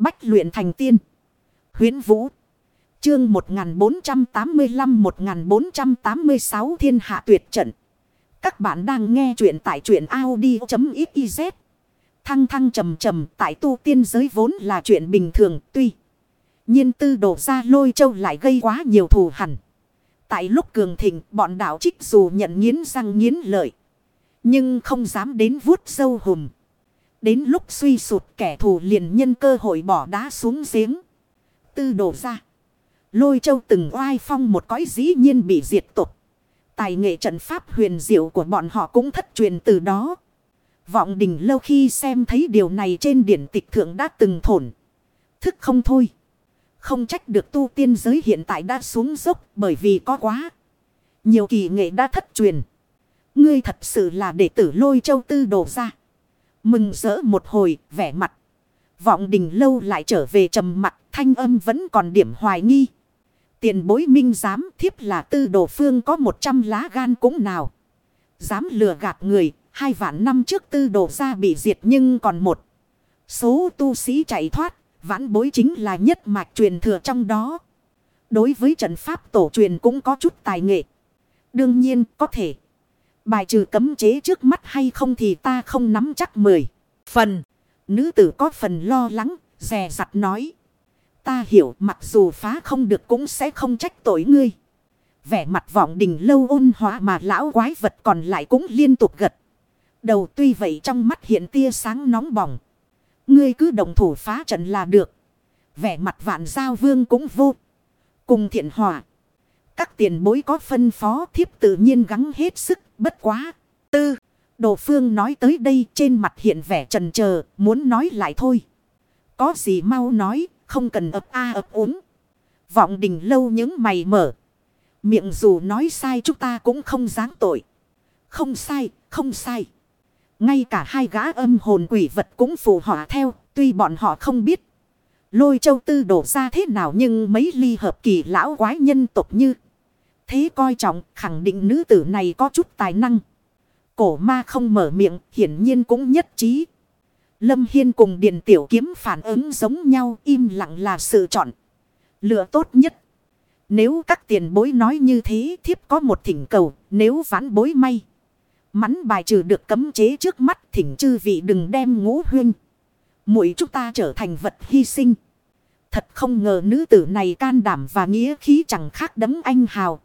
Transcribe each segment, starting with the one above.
Bách luyện thành tiên. Huyến Vũ. Chương 1485-1486 Thiên Hạ Tuyệt Trận. Các bạn đang nghe truyện tại truyện Audi.xyz. Thăng thăng trầm trầm, tại tu tiên giới vốn là chuyện bình thường, tuy. nhiên tư đổ ra lôi châu lại gây quá nhiều thù hẳn. Tại lúc cường thịnh, bọn đảo trích dù nhận nghiến răng nghiến lợi. Nhưng không dám đến vuốt sâu hùm. Đến lúc suy sụt kẻ thù liền nhân cơ hội bỏ đá xuống giếng. Tư đổ ra. Lôi châu từng oai phong một cõi dĩ nhiên bị diệt tục. Tài nghệ trận pháp huyền diệu của bọn họ cũng thất truyền từ đó. Vọng đình lâu khi xem thấy điều này trên điển tịch thượng đã từng thổn. Thức không thôi. Không trách được tu tiên giới hiện tại đã xuống dốc bởi vì có quá. Nhiều kỳ nghệ đã thất truyền. Ngươi thật sự là đệ tử lôi châu tư đổ ra. Mừng rỡ một hồi, vẻ mặt. Vọng đình lâu lại trở về trầm mặt, thanh âm vẫn còn điểm hoài nghi. Tiền bối minh dám thiếp là tư đồ phương có một trăm lá gan cũng nào. Dám lừa gạt người, hai vạn năm trước tư đồ ra bị diệt nhưng còn một. Số tu sĩ chạy thoát, vãn bối chính là nhất mạch truyền thừa trong đó. Đối với trận pháp tổ truyền cũng có chút tài nghệ. Đương nhiên có thể. Bài trừ cấm chế trước mắt hay không thì ta không nắm chắc mười. Phần. Nữ tử có phần lo lắng. Rè rặt nói. Ta hiểu, mặc dù phá không được cũng sẽ không trách tội ngươi. Vẻ mặt vọng đình lâu ôn hóa mà lão quái vật còn lại cũng liên tục gật. Đầu tuy vậy trong mắt hiện tia sáng nóng bỏng. Ngươi cứ đồng thủ phá trận là được. Vẻ mặt vạn giao vương cũng vô. Cùng thiện hòa. Các tiền bối có phân phó thiếp tự nhiên gắng hết sức bất quá. Tư. Đồ phương nói tới đây trên mặt hiện vẻ trần chờ muốn nói lại thôi. Có gì mau nói không cần ập a ập uống. Vọng đình lâu những mày mở. Miệng dù nói sai chúng ta cũng không dáng tội. Không sai, không sai. Ngay cả hai gã âm hồn quỷ vật cũng phù họa theo. Tuy bọn họ không biết. Lôi châu tư đổ ra thế nào nhưng mấy ly hợp kỳ lão quái nhân tộc như. Thế coi trọng, khẳng định nữ tử này có chút tài năng. Cổ ma không mở miệng, hiển nhiên cũng nhất trí. Lâm Hiên cùng Điền Tiểu Kiếm phản ứng giống nhau, im lặng là sự chọn. Lựa tốt nhất. Nếu các tiền bối nói như thế, thiếp có một thỉnh cầu, nếu ván bối may. Mắn bài trừ được cấm chế trước mắt, thỉnh chư vị đừng đem ngũ huynh. Mũi chúng ta trở thành vật hy sinh. Thật không ngờ nữ tử này can đảm và nghĩa khí chẳng khác đấng anh hào.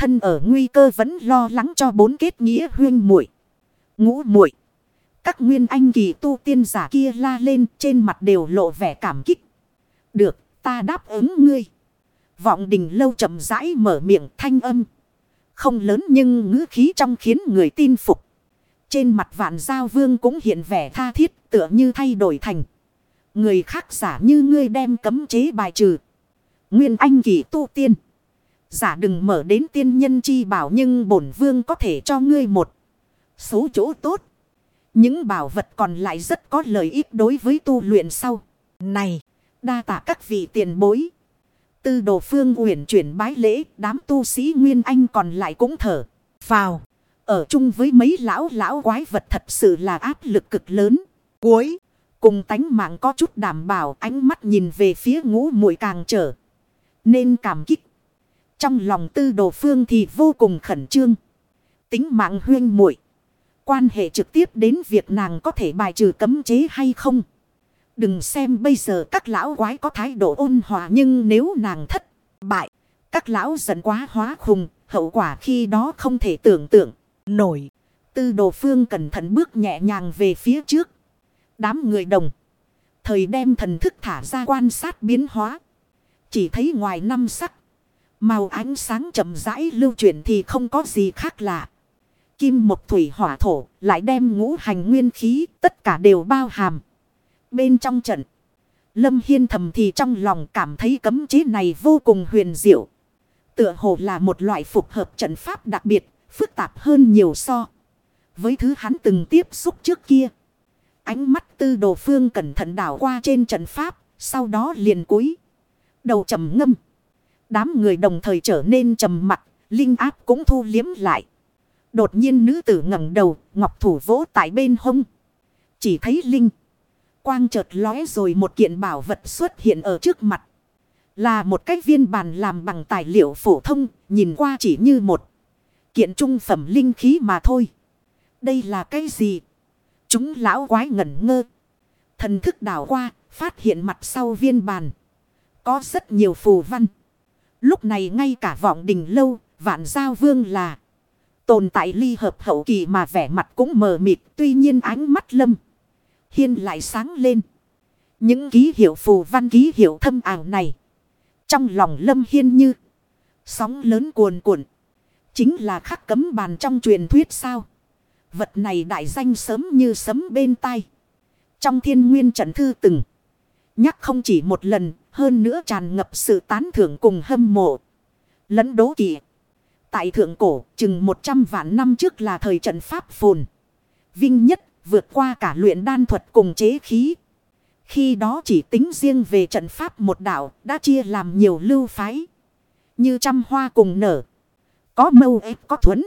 Thân ở nguy cơ vẫn lo lắng cho bốn kết nghĩa huyên muội Ngũ muội các nguyên anh kỳ tu tiên giả kia la lên trên mặt đều lộ vẻ cảm kích. Được, ta đáp ứng ngươi. Vọng đình lâu chậm rãi mở miệng thanh âm. Không lớn nhưng ngữ khí trong khiến người tin phục. Trên mặt vạn giao vương cũng hiện vẻ tha thiết tựa như thay đổi thành. Người khác giả như ngươi đem cấm chế bài trừ. Nguyên anh kỳ tu tiên. Giả đừng mở đến tiên nhân chi bảo nhưng bổn vương có thể cho ngươi một số chỗ tốt. Những bảo vật còn lại rất có lợi ích đối với tu luyện sau. Này, đa tạ các vị tiền bối. Tư đồ phương uyển chuyển bái lễ, đám tu sĩ Nguyên Anh còn lại cũng thở. vào ở chung với mấy lão lão quái vật thật sự là áp lực cực lớn. Cuối, cùng tánh mạng có chút đảm bảo ánh mắt nhìn về phía ngũ muội càng trở. Nên cảm kích. Trong lòng tư đồ phương thì vô cùng khẩn trương. Tính mạng huyên muội Quan hệ trực tiếp đến việc nàng có thể bài trừ cấm chế hay không. Đừng xem bây giờ các lão quái có thái độ ôn hòa nhưng nếu nàng thất bại. Các lão giận quá hóa khùng. Hậu quả khi đó không thể tưởng tượng. Nổi. Tư đồ phương cẩn thận bước nhẹ nhàng về phía trước. Đám người đồng. Thời đem thần thức thả ra quan sát biến hóa. Chỉ thấy ngoài năm sắc. Màu ánh sáng chậm rãi lưu chuyển thì không có gì khác lạ kim một thủy hỏa thổ, lại đem ngũ hành nguyên khí, tất cả đều bao hàm. Bên trong trận, Lâm Hiên thầm thì trong lòng cảm thấy cấm chế này vô cùng huyền diệu. Tựa hồ là một loại phục hợp trận pháp đặc biệt, phức tạp hơn nhiều so. Với thứ hắn từng tiếp xúc trước kia. Ánh mắt tư đồ phương cẩn thận đảo qua trên trận pháp, sau đó liền cúi. Đầu trầm ngâm. Đám người đồng thời trở nên trầm mặt, linh áp cũng thu liếm lại. Đột nhiên nữ tử ngẩng đầu, ngọc thủ vỗ tại bên hông. Chỉ thấy Linh. Quang chợt lóe rồi một kiện bảo vật xuất hiện ở trước mặt. Là một cái viên bàn làm bằng tài liệu phổ thông, nhìn qua chỉ như một kiện trung phẩm linh khí mà thôi. Đây là cái gì? Chúng lão quái ngẩn ngơ. Thần thức đảo qua, phát hiện mặt sau viên bàn. Có rất nhiều phù văn. Lúc này ngay cả vọng đình lâu, vạn giao vương là tồn tại ly hợp hậu kỳ mà vẻ mặt cũng mờ mịt. Tuy nhiên ánh mắt lâm. Hiên lại sáng lên. Những ký hiệu phù văn ký hiệu thâm ảo này. Trong lòng lâm hiên như. Sóng lớn cuồn cuộn. Chính là khắc cấm bàn trong truyền thuyết sao. Vật này đại danh sớm như sấm bên tai. Trong thiên nguyên trận thư từng. Nhắc không chỉ một lần. Hơn nữa tràn ngập sự tán thưởng cùng hâm mộ. Lẫn đố kỵ. Tại thượng cổ, chừng 100 vạn năm trước là thời trận pháp phồn. Vinh nhất, vượt qua cả luyện đan thuật cùng chế khí. Khi đó chỉ tính riêng về trận pháp một đạo, đã chia làm nhiều lưu phái. Như trăm hoa cùng nở. Có mâu ép có thuẫn.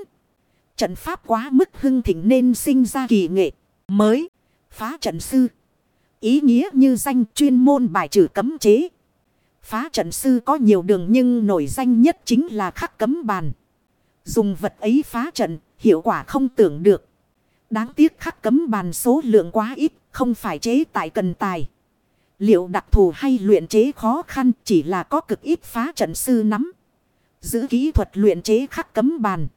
Trận pháp quá mức hưng thịnh nên sinh ra kỳ nghệ mới. Phá trận sư. Ý nghĩa như danh chuyên môn bài trừ cấm chế. Phá trận sư có nhiều đường nhưng nổi danh nhất chính là khắc cấm bàn. Dùng vật ấy phá trận, hiệu quả không tưởng được. Đáng tiếc khắc cấm bàn số lượng quá ít, không phải chế tại cần tài. Liệu đặc thù hay luyện chế khó khăn chỉ là có cực ít phá trận sư nắm. Giữ kỹ thuật luyện chế khắc cấm bàn.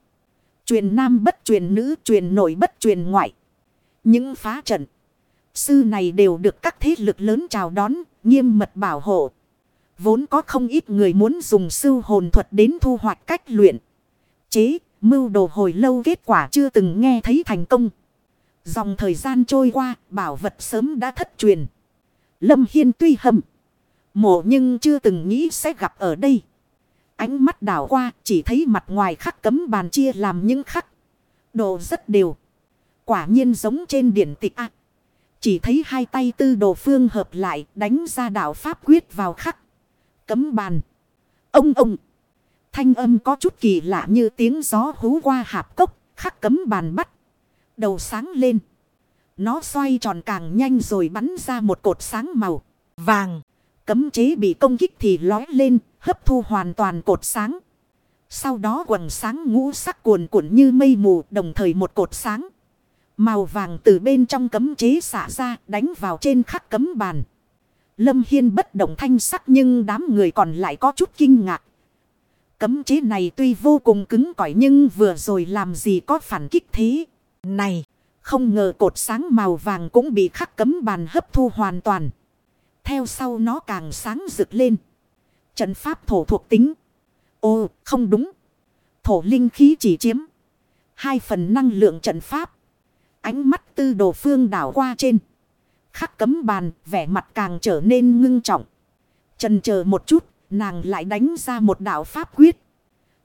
Truyền nam bất truyền nữ, truyền nội bất truyền ngoại. Những phá trận. Sư này đều được các thế lực lớn chào đón, nghiêm mật bảo hộ. Vốn có không ít người muốn dùng sư hồn thuật đến thu hoạch cách luyện. Chế, mưu đồ hồi lâu kết quả chưa từng nghe thấy thành công. Dòng thời gian trôi qua, bảo vật sớm đã thất truyền. Lâm Hiên tuy hầm. Mộ nhưng chưa từng nghĩ sẽ gặp ở đây. Ánh mắt đảo qua chỉ thấy mặt ngoài khắc cấm bàn chia làm những khắc. Độ rất đều. Quả nhiên giống trên điển tịch A. Chỉ thấy hai tay tư đồ phương hợp lại đánh ra đạo pháp quyết vào khắc. Cấm bàn. Ông ông. Thanh âm có chút kỳ lạ như tiếng gió hú qua hạp cốc. Khắc cấm bàn bắt. Đầu sáng lên. Nó xoay tròn càng nhanh rồi bắn ra một cột sáng màu vàng. Cấm chế bị công kích thì lói lên, hấp thu hoàn toàn cột sáng. Sau đó quần sáng ngũ sắc cuồn cuộn như mây mù đồng thời một cột sáng. Màu vàng từ bên trong cấm chế xả ra đánh vào trên khắc cấm bàn. Lâm Hiên bất động thanh sắc nhưng đám người còn lại có chút kinh ngạc. Cấm chế này tuy vô cùng cứng cỏi nhưng vừa rồi làm gì có phản kích thế. Này, không ngờ cột sáng màu vàng cũng bị khắc cấm bàn hấp thu hoàn toàn. Theo sau nó càng sáng rực lên. Trận pháp thổ thuộc tính. Ô, không đúng. Thổ linh khí chỉ chiếm. Hai phần năng lượng trận pháp. Ánh mắt tư đồ phương đảo qua trên. Khắc cấm bàn, vẻ mặt càng trở nên ngưng trọng. Trần chờ một chút, nàng lại đánh ra một đạo pháp quyết.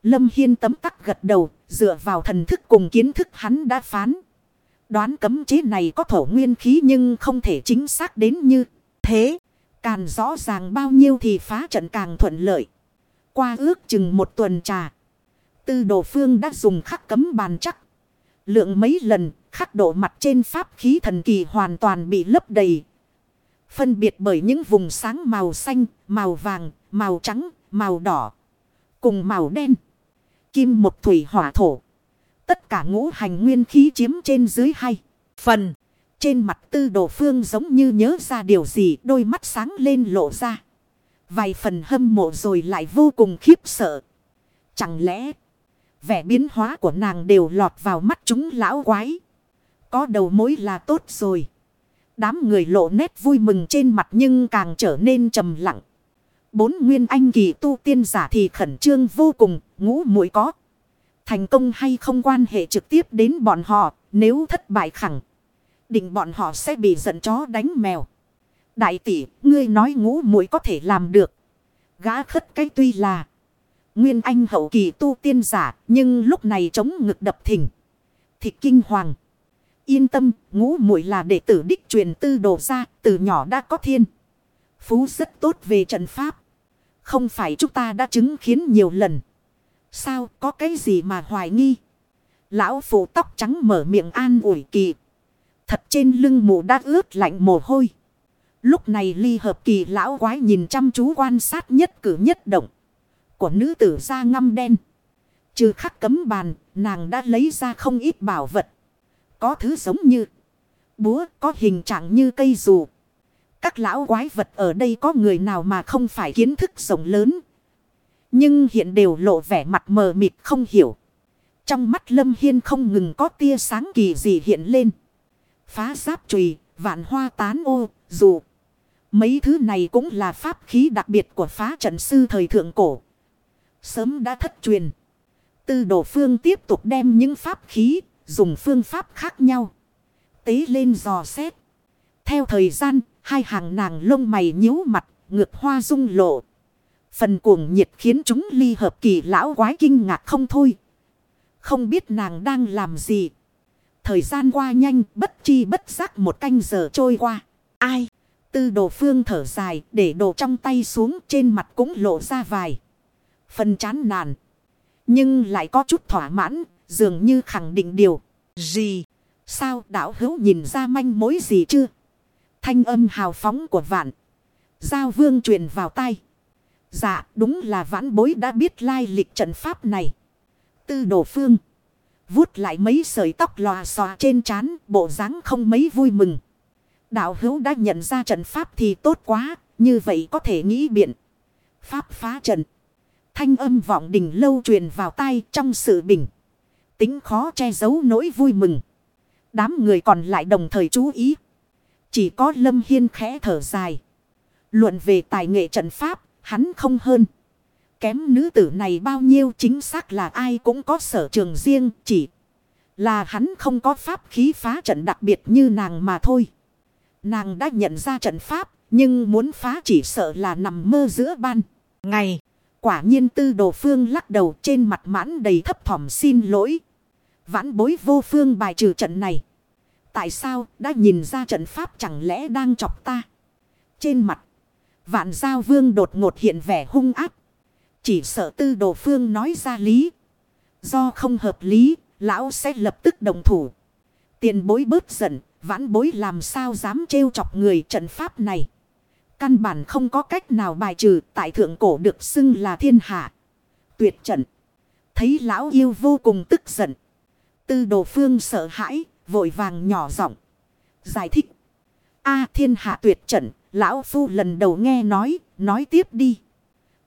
Lâm Hiên tấm tắc gật đầu, dựa vào thần thức cùng kiến thức hắn đã phán. Đoán cấm chế này có thổ nguyên khí nhưng không thể chính xác đến như thế. Càng rõ ràng bao nhiêu thì phá trận càng thuận lợi. Qua ước chừng một tuần trà. Tư đồ phương đã dùng khắc cấm bàn chắc. Lượng mấy lần khắc độ mặt trên pháp khí thần kỳ hoàn toàn bị lấp đầy. Phân biệt bởi những vùng sáng màu xanh, màu vàng, màu trắng, màu đỏ. Cùng màu đen. Kim một thủy hỏa thổ. Tất cả ngũ hành nguyên khí chiếm trên dưới hai. Phần. Trên mặt tư đồ phương giống như nhớ ra điều gì đôi mắt sáng lên lộ ra. Vài phần hâm mộ rồi lại vô cùng khiếp sợ. Chẳng lẽ vẻ biến hóa của nàng đều lọt vào mắt chúng lão quái. Có đầu mối là tốt rồi. Đám người lộ nét vui mừng trên mặt nhưng càng trở nên trầm lặng. Bốn nguyên anh kỳ tu tiên giả thì khẩn trương vô cùng, ngũ mũi có. Thành công hay không quan hệ trực tiếp đến bọn họ, nếu thất bại khẳng. Định bọn họ sẽ bị giận chó đánh mèo. Đại tỷ, ngươi nói ngũ mũi có thể làm được. Gã khất cái tuy là. Nguyên anh hậu kỳ tu tiên giả, nhưng lúc này chống ngực đập thình. Thịt kinh hoàng. Yên tâm, ngũ muội là đệ tử đích truyền tư đồ ra, từ nhỏ đã có thiên. Phú rất tốt về trận pháp. Không phải chúng ta đã chứng khiến nhiều lần. Sao có cái gì mà hoài nghi? Lão phụ tóc trắng mở miệng an ủi kỳ. Thật trên lưng mụ đã ướt lạnh mồ hôi. Lúc này ly hợp kỳ lão quái nhìn chăm chú quan sát nhất cử nhất động. Của nữ tử da ngăm đen. Trừ khắc cấm bàn, nàng đã lấy ra không ít bảo vật. Có thứ giống như búa, có hình trạng như cây dù. Các lão quái vật ở đây có người nào mà không phải kiến thức rộng lớn. Nhưng hiện đều lộ vẻ mặt mờ mịt không hiểu. Trong mắt Lâm Hiên không ngừng có tia sáng kỳ gì hiện lên. Phá giáp trùy, vạn hoa tán ô, dù. Mấy thứ này cũng là pháp khí đặc biệt của phá trận sư thời thượng cổ. Sớm đã thất truyền. Tư đồ phương tiếp tục đem những pháp khí, dùng phương pháp khác nhau. Tế lên dò xét. Theo thời gian, hai hàng nàng lông mày nhíu mặt, ngược hoa rung lộ. Phần cuồng nhiệt khiến chúng ly hợp kỳ lão quái kinh ngạc không thôi. Không biết nàng đang làm gì. Thời gian qua nhanh, bất chi bất giác một canh giờ trôi qua. Ai? Tư đồ phương thở dài, để đồ trong tay xuống trên mặt cũng lộ ra vài. Phần chán nản. Nhưng lại có chút thỏa mãn, dường như khẳng định điều. Gì? Sao đảo hữu nhìn ra manh mối gì chưa? Thanh âm hào phóng của vạn. Giao vương truyền vào tay. Dạ đúng là vãn bối đã biết lai lịch trận pháp này. Tư đồ phương. Vút lại mấy sợi tóc lòa xòa trên trán bộ dáng không mấy vui mừng. Đạo hữu đã nhận ra trận pháp thì tốt quá. Như vậy có thể nghĩ biện. Pháp phá trận. Thanh âm vọng đình lâu truyền vào tai trong sự bình. Tính khó che giấu nỗi vui mừng. Đám người còn lại đồng thời chú ý. Chỉ có Lâm Hiên khẽ thở dài. Luận về tài nghệ trận pháp, hắn không hơn. Kém nữ tử này bao nhiêu chính xác là ai cũng có sở trường riêng, chỉ là hắn không có pháp khí phá trận đặc biệt như nàng mà thôi. Nàng đã nhận ra trận pháp, nhưng muốn phá chỉ sợ là nằm mơ giữa ban. Ngày, quả nhiên tư đồ phương lắc đầu trên mặt mãn đầy thấp thỏm xin lỗi. Vãn bối vô phương bài trừ trận này. Tại sao đã nhìn ra trận pháp chẳng lẽ đang chọc ta? Trên mặt. Vạn giao vương đột ngột hiện vẻ hung áp. Chỉ sợ tư đồ phương nói ra lý. Do không hợp lý, lão sẽ lập tức đồng thủ. Tiền bối bớt giận, vãn bối làm sao dám trêu chọc người trận pháp này. Căn bản không có cách nào bài trừ tại thượng cổ được xưng là thiên hạ. Tuyệt trận. Thấy lão yêu vô cùng tức giận. Tư đồ phương sợ hãi, vội vàng nhỏ giọng Giải thích. a thiên hạ tuyệt trận, lão phu lần đầu nghe nói, nói tiếp đi.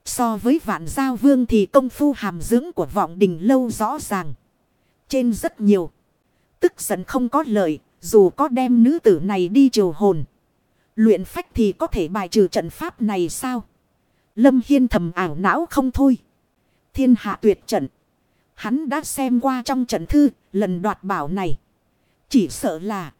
So với vạn giao vương thì công phu hàm dưỡng của vọng đình lâu rõ ràng. Trên rất nhiều. Tức giận không có lợi, dù có đem nữ tử này đi triều hồn. Luyện phách thì có thể bài trừ trận pháp này sao? Lâm Hiên thầm ảo não không thôi. Thiên hạ tuyệt trận. Hắn đã xem qua trong trận thư, lần đoạt bảo này. Chỉ sợ là